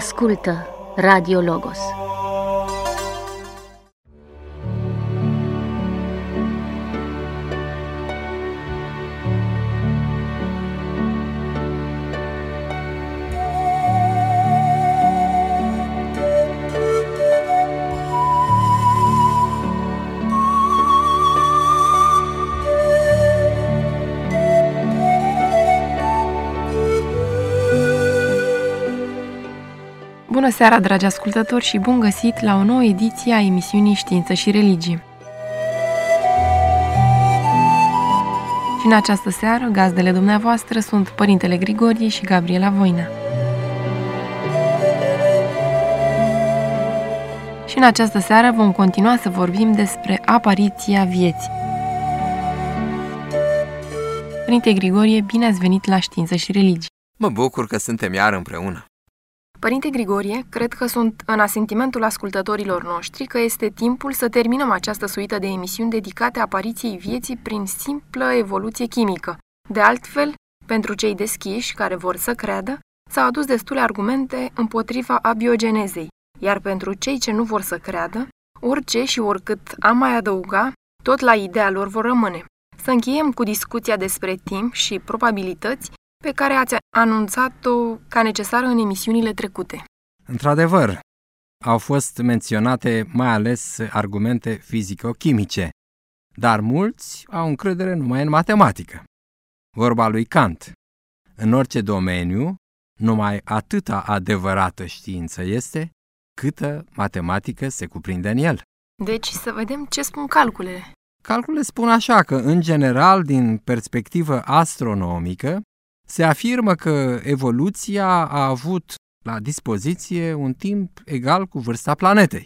Ascultă Radio Logos. Bună seara, dragi ascultători, și bun găsit la o nouă ediție a emisiunii Știință și Religie. Și în această seară, gazdele dumneavoastră sunt Părintele Grigorie și Gabriela Voina. Și în această seară vom continua să vorbim despre apariția vieții. Părinte Grigorie, bine ați venit la Știință și Religie. Mă bucur că suntem iar împreună. Părinte Grigorie, cred că sunt în asentimentul ascultătorilor noștri că este timpul să terminăm această suită de emisiuni dedicate apariției vieții prin simplă evoluție chimică. De altfel, pentru cei deschiși care vor să creadă, s-au adus destule argumente împotriva abiogenezei, iar pentru cei ce nu vor să creadă, orice și oricât am mai adăuga, tot la ideea lor vor rămâne. Să încheiem cu discuția despre timp și probabilități pe care ați anunțat-o ca necesară în emisiunile trecute. Într-adevăr, au fost menționate mai ales argumente fizico-chimice, dar mulți au încredere numai în matematică. Vorba lui Kant. În orice domeniu, numai atâta adevărată știință este, câtă matematică se cuprinde în el. Deci să vedem ce spun calculele. Calculele spun așa că, în general, din perspectivă astronomică, se afirmă că evoluția a avut la dispoziție un timp egal cu vârsta planetei,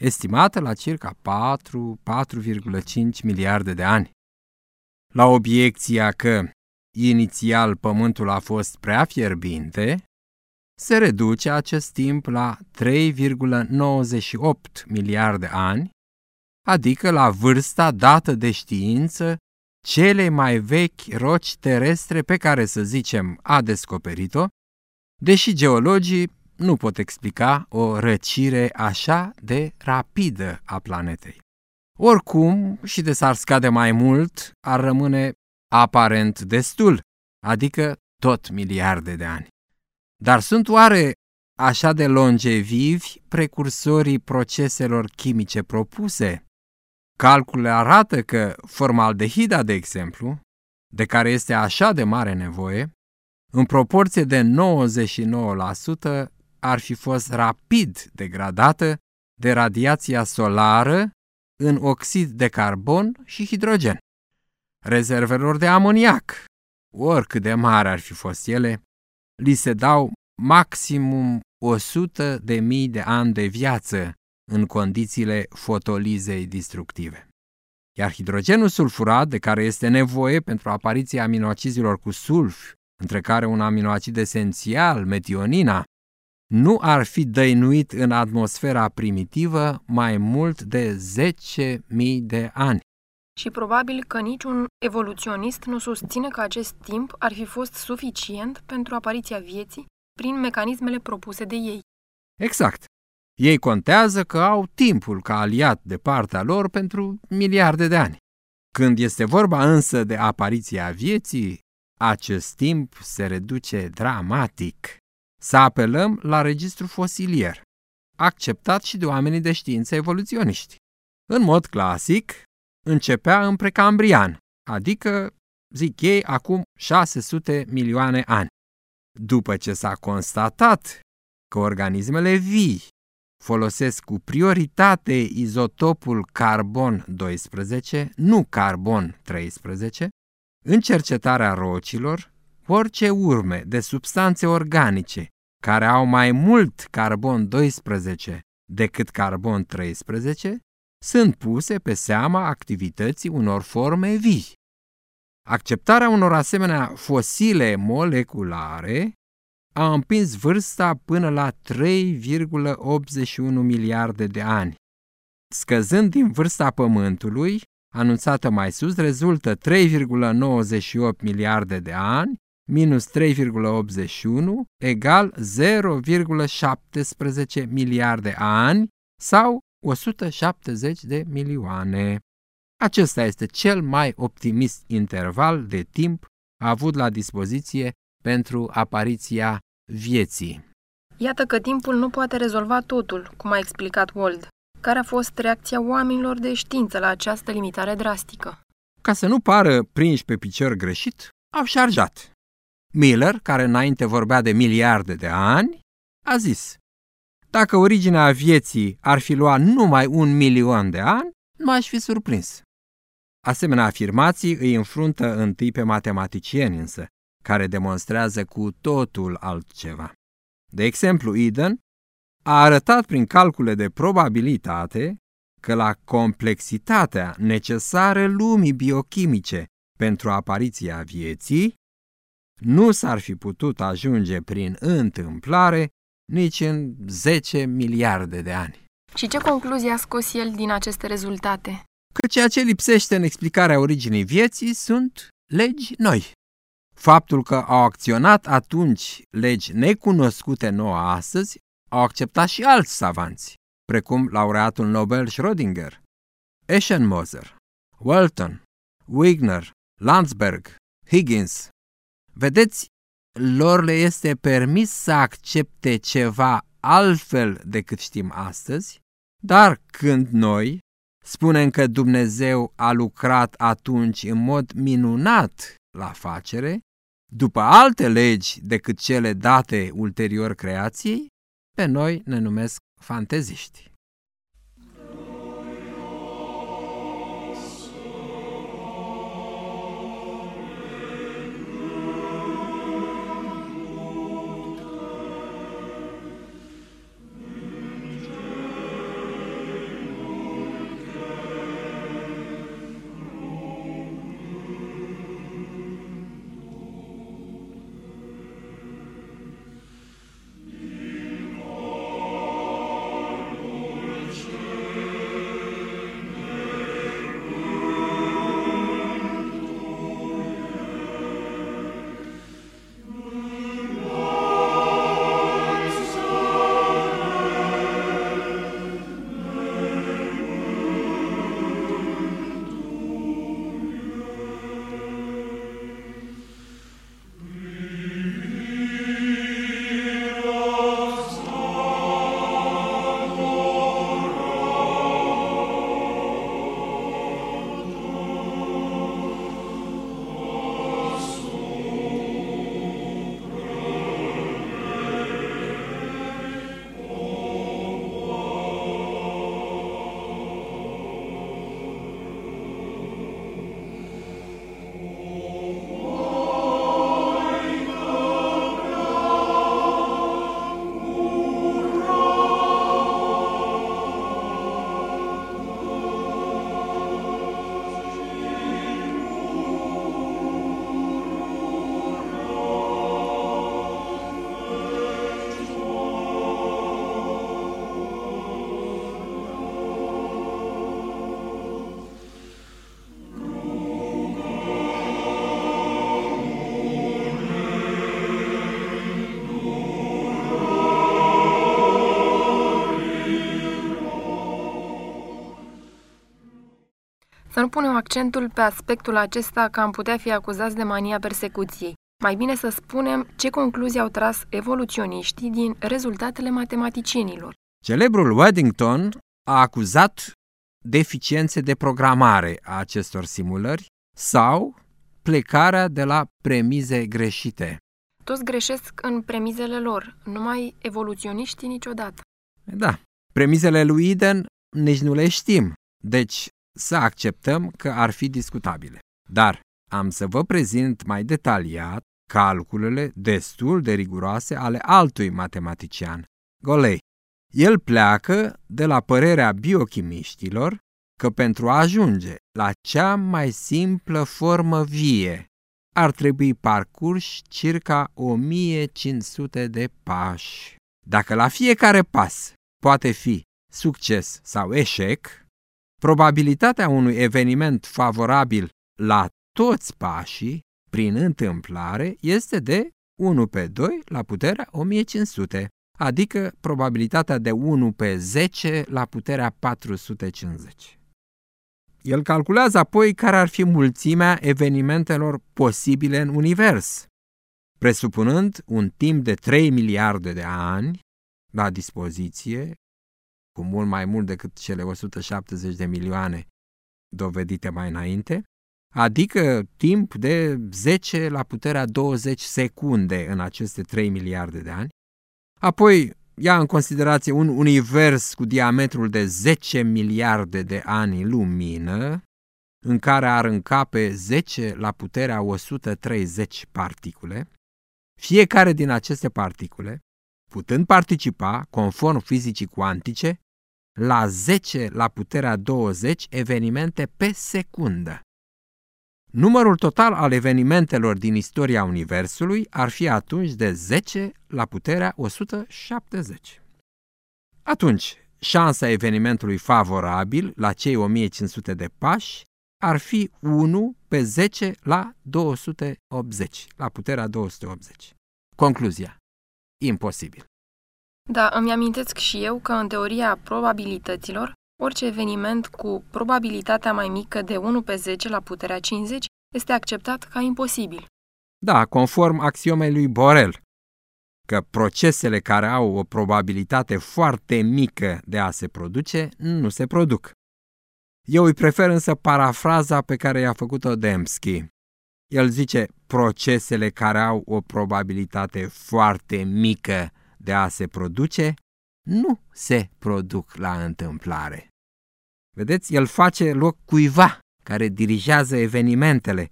estimată la circa 4-4,5 miliarde de ani. La obiecția că inițial Pământul a fost prea fierbinte, se reduce acest timp la 3,98 miliarde ani, adică la vârsta dată de știință cele mai vechi roci terestre pe care, să zicem, a descoperit-o, deși geologii nu pot explica o răcire așa de rapidă a planetei. Oricum, și de s-ar scade mai mult, ar rămâne aparent destul, adică tot miliarde de ani. Dar sunt oare așa de longevivi precursorii proceselor chimice propuse? Calculele arată că formaldehida, de exemplu, de care este așa de mare nevoie, în proporție de 99% ar fi fost rapid degradată de radiația solară în oxid de carbon și hidrogen. Rezervelor de amoniac, oricât de mari ar fi fost ele, li se dau maximum 100 de mii de ani de viață în condițiile fotolizei distructive. Iar hidrogenul sulfurat, de care este nevoie pentru apariția aminoacizilor cu sulf, între care un aminoacid esențial, metionina, nu ar fi dăinuit în atmosfera primitivă mai mult de 10.000 de ani. Și probabil că niciun evoluționist nu susține că acest timp ar fi fost suficient pentru apariția vieții prin mecanismele propuse de ei. Exact. Ei contează că au timpul ca aliat de partea lor pentru miliarde de ani. Când este vorba însă de apariția vieții, acest timp se reduce dramatic. Să apelăm la registru fosilier, acceptat și de oamenii de știință evoluționiști. În mod clasic, începea în precambrian, adică, zic ei, acum 600 milioane ani. După ce s-a constatat că organismele vii folosesc cu prioritate izotopul carbon-12, nu carbon-13, în cercetarea rocilor, orice urme de substanțe organice care au mai mult carbon-12 decât carbon-13 sunt puse pe seama activității unor forme vii. Acceptarea unor asemenea fosile moleculare a împins vârsta până la 3,81 miliarde de ani. Scăzând din vârsta Pământului, anunțată mai sus, rezultă 3,98 miliarde de ani minus 3,81 egal 0,17 miliarde ani sau 170 de milioane. Acesta este cel mai optimist interval de timp avut la dispoziție pentru apariția vieții. Iată că timpul nu poate rezolva totul, cum a explicat Wald. Care a fost reacția oamenilor de știință la această limitare drastică? Ca să nu pară prinși pe picior greșit, au șarjat. Miller, care înainte vorbea de miliarde de ani, a zis Dacă originea vieții ar fi luat numai un milion de ani, nu aș fi surprins. Asemenea afirmații îi înfruntă întâi pe matematicieni însă, care demonstrează cu totul altceva. De exemplu, Eden a arătat prin calcule de probabilitate că la complexitatea necesară lumii biochimice pentru apariția vieții, nu s-ar fi putut ajunge prin întâmplare nici în 10 miliarde de ani. Și ce concluzie a scos el din aceste rezultate? Că ceea ce lipsește în explicarea originii vieții sunt legi noi. Faptul că au acționat atunci legi necunoscute nouă astăzi, au acceptat și alți savanți, precum laureatul Nobel Schrödinger, Eschenmoser, Walton, Wigner, Landsberg, Higgins. Vedeți, lor le este permis să accepte ceva altfel decât știm astăzi, dar când noi spunem că Dumnezeu a lucrat atunci în mod minunat la facere, după alte legi decât cele date ulterior creației, pe noi ne numesc fanteziști. Nu punem accentul pe aspectul acesta că am putea fi acuzați de mania persecuției. Mai bine să spunem ce concluzii au tras evoluționiștii din rezultatele matematicienilor. Celebrul Weddington a acuzat deficiențe de programare a acestor simulări sau plecarea de la premize greșite. Toți greșesc în premizele lor, numai evoluționiștii niciodată. Da, premizele lui Eden nici nu le știm, deci să acceptăm că ar fi discutabile. Dar am să vă prezint mai detaliat calculele destul de riguroase ale altui matematician, Golei. El pleacă de la părerea biochimiștilor că pentru a ajunge la cea mai simplă formă vie ar trebui parcurs circa 1500 de pași. Dacă la fiecare pas poate fi succes sau eșec, Probabilitatea unui eveniment favorabil la toți pașii prin întâmplare este de 1 pe 2 la puterea 1500, adică probabilitatea de 1 pe 10 la puterea 450. El calculează apoi care ar fi mulțimea evenimentelor posibile în univers, presupunând un timp de 3 miliarde de ani la dispoziție, cu mult mai mult decât cele 170 de milioane dovedite mai înainte, adică timp de 10 la puterea 20 secunde în aceste 3 miliarde de ani. Apoi ia în considerație un univers cu diametrul de 10 miliarde de ani lumină, în care ar încape 10 la puterea 130 particule, fiecare din aceste particule putând participa, conform fizicii cuantice, la 10 la puterea 20 evenimente pe secundă. Numărul total al evenimentelor din istoria Universului ar fi atunci de 10 la puterea 170. Atunci, șansa evenimentului favorabil la cei 1500 de pași ar fi 1 pe 10 la 280, la puterea 280. Concluzia. Imposibil. Da, îmi amintesc și eu că în teoria probabilităților, orice eveniment cu probabilitatea mai mică de 1 pe 10 la puterea 50 este acceptat ca imposibil. Da, conform axiomei lui Borel, că procesele care au o probabilitate foarte mică de a se produce nu se produc. Eu îi prefer însă parafraza pe care i-a făcut-o Dembski. El zice procesele care au o probabilitate foarte mică de a se produce nu se produc la întâmplare. Vedeți, el face loc cuiva care dirigează evenimentele,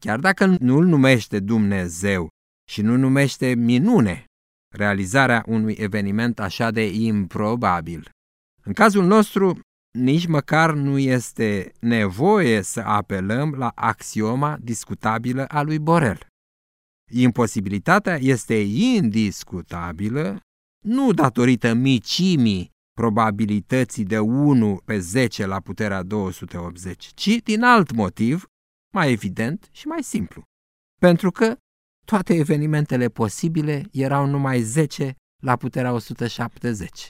chiar dacă nu îl numește Dumnezeu și nu numește minune realizarea unui eveniment așa de improbabil. În cazul nostru, nici măcar nu este nevoie să apelăm la axioma discutabilă a lui Borel. Imposibilitatea este indiscutabilă nu datorită micimii probabilității de 1 pe 10 la puterea 280, ci din alt motiv, mai evident și mai simplu. Pentru că toate evenimentele posibile erau numai 10 la puterea 170.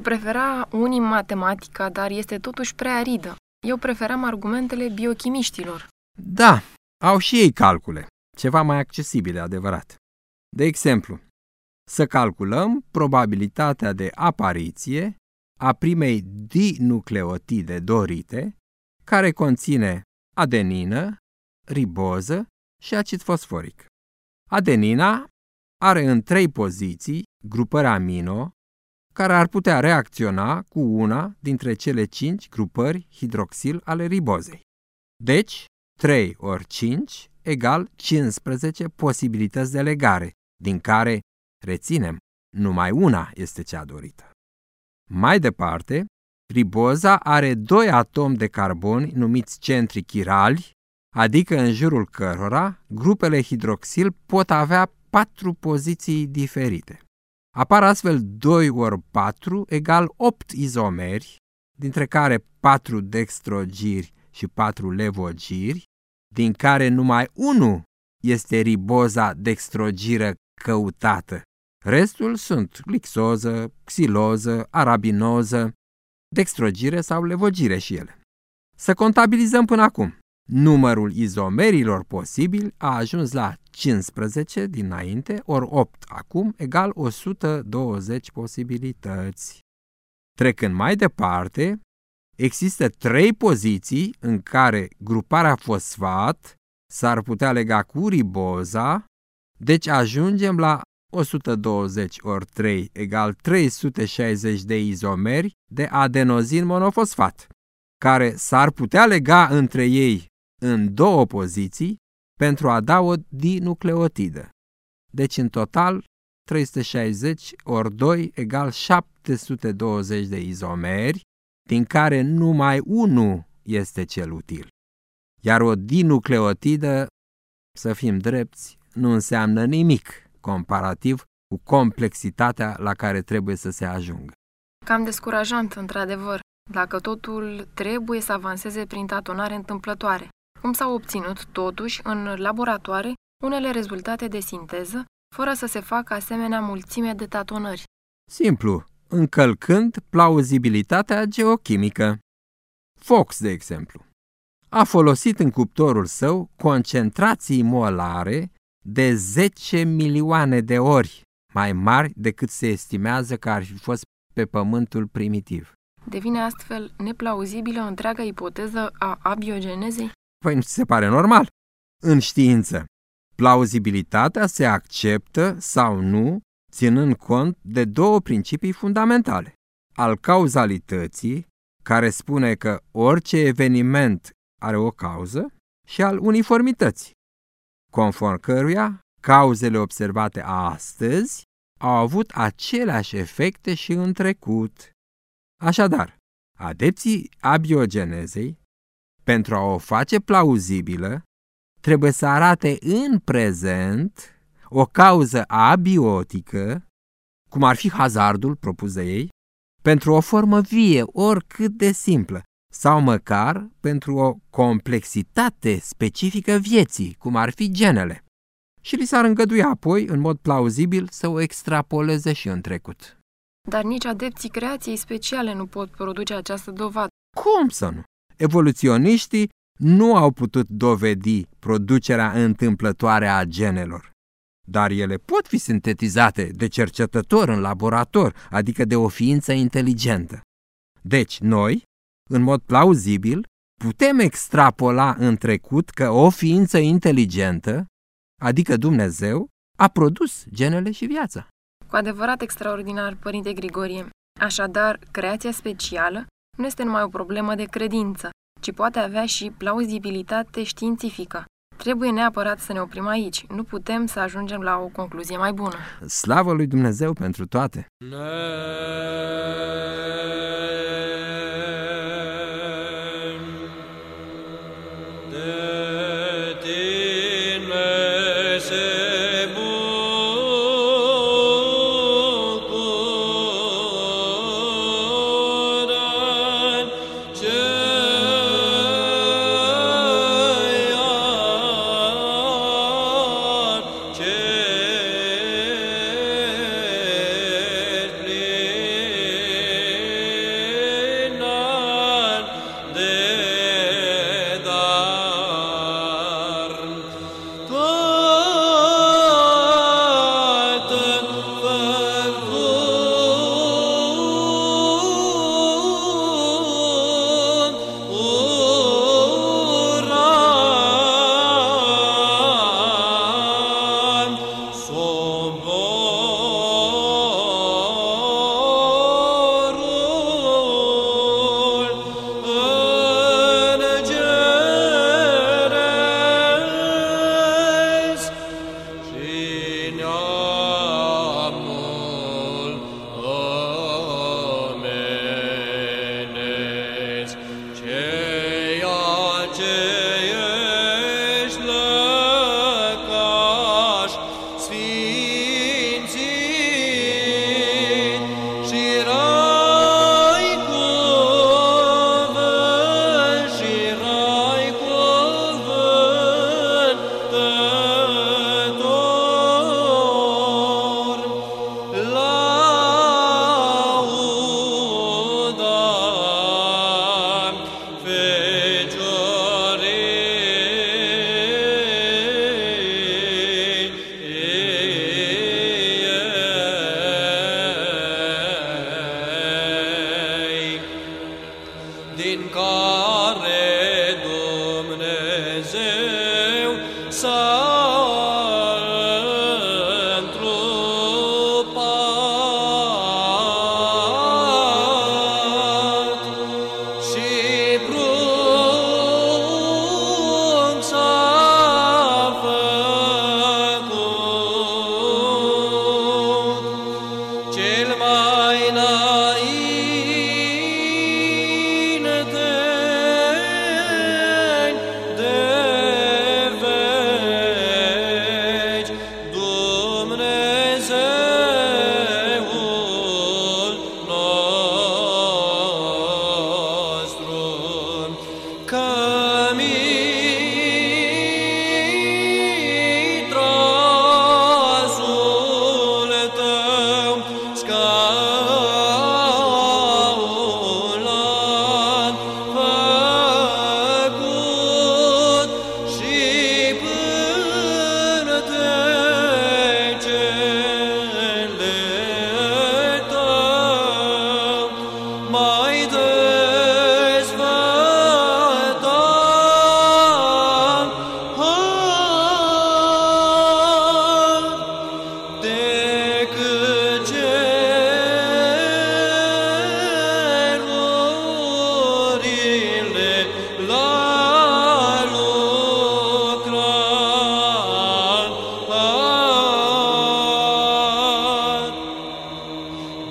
Ori prefera unii matematica, dar este totuși prea aridă. Eu preferam argumentele biochimiștilor. Da, au și ei calcule, ceva mai accesibile, adevărat. De exemplu, să calculăm probabilitatea de apariție a primei dinucleotide dorite, care conține adenină, riboză și acid fosforic. Adenina are în trei poziții grupări amino care ar putea reacționa cu una dintre cele cinci grupări hidroxil ale ribozei. Deci, 3 ori 5 egal 15 posibilități de legare, din care, reținem, numai una este cea dorită. Mai departe, riboza are doi atomi de carboni numiți centri chirali, adică în jurul cărora grupele hidroxil pot avea patru poziții diferite. Apar astfel 2 ori 4 egal 8 izomeri, dintre care 4 dextrogiri și 4 levogiri, din care numai unul este riboza dextrogiră căutată. Restul sunt glixoză, xiloză, arabinoză, dextrogire sau levogire și ele. Să contabilizăm până acum. Numărul izomerilor posibil a ajuns la 15 dinainte, ori 8 acum, egal 120 posibilități. Trecând mai departe, există trei poziții în care gruparea fosfat s-ar putea lega cu riboza, deci ajungem la 120 ori 3 egal 360 de izomeri de adenozin monofosfat, care s-ar putea lega între ei în două poziții pentru a da o dinucleotidă. Deci în total 360 ori 2 egal 720 de izomeri, din care numai unul este cel util. Iar o dinucleotidă, să fim drepți, nu înseamnă nimic comparativ cu complexitatea la care trebuie să se ajungă. Cam descurajant, într-adevăr, dacă totul trebuie să avanseze prin tatonare întâmplătoare. Cum s-au obținut, totuși, în laboratoare, unele rezultate de sinteză, fără să se facă asemenea mulțime de tatonări. Simplu, încălcând plauzibilitatea geochimică. Fox, de exemplu, a folosit în cuptorul său concentrații molare de 10 milioane de ori mai mari decât se estimează că ar fi fost pe pământul primitiv. Devine astfel neplauzibilă întreaga ipoteză a abiogenezei? Păi nu ți se pare normal? În știință, plauzibilitatea se acceptă sau nu ținând cont de două principii fundamentale. Al cauzalității, care spune că orice eveniment are o cauză, și al uniformității, conform căruia cauzele observate astăzi au avut aceleași efecte și în trecut. Așadar, adepții abiogenezei pentru a o face plauzibilă, trebuie să arate în prezent o cauză abiotică, cum ar fi hazardul propus de ei, pentru o formă vie, oricât de simplă, sau măcar pentru o complexitate specifică vieții, cum ar fi genele. Și li s-ar îngăduia apoi, în mod plauzibil, să o extrapoleze și în trecut. Dar nici adepții creației speciale nu pot produce această dovadă. Cum să nu? Evoluționiștii nu au putut dovedi producerea întâmplătoare a genelor, dar ele pot fi sintetizate de cercetător în laborator, adică de o ființă inteligentă. Deci, noi, în mod plauzibil, putem extrapola în trecut că o ființă inteligentă, adică Dumnezeu, a produs genele și viața. Cu adevărat extraordinar, Părinte Grigorie. Așadar, creația specială nu este numai o problemă de credință, ci poate avea și plauzibilitate științifică. Trebuie neapărat să ne oprim aici. Nu putem să ajungem la o concluzie mai bună. Slavă lui Dumnezeu pentru toate! Vă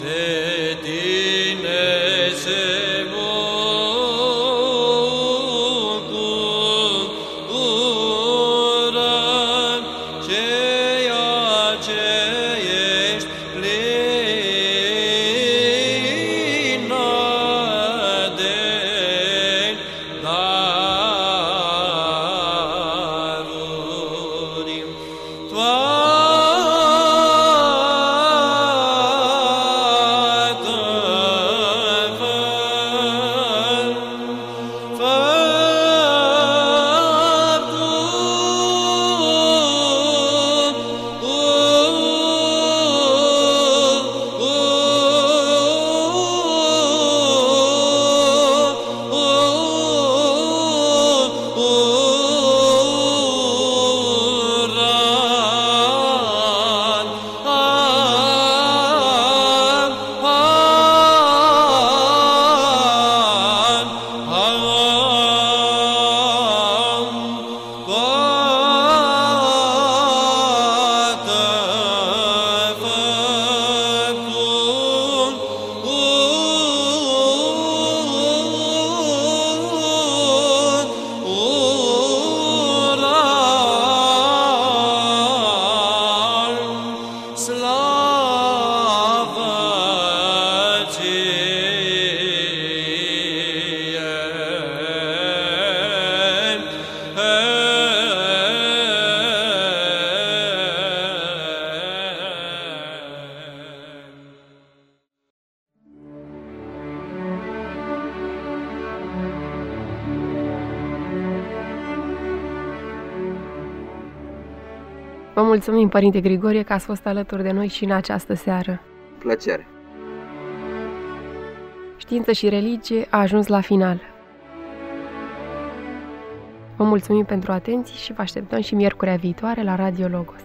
Δε την mulțumim, Părinte Grigorie, că ați fost alături de noi și în această seară. Plăcere! Știință și religie a ajuns la final. Vă mulțumim pentru atenție și vă așteptăm și miercurea viitoare la Radio Logos.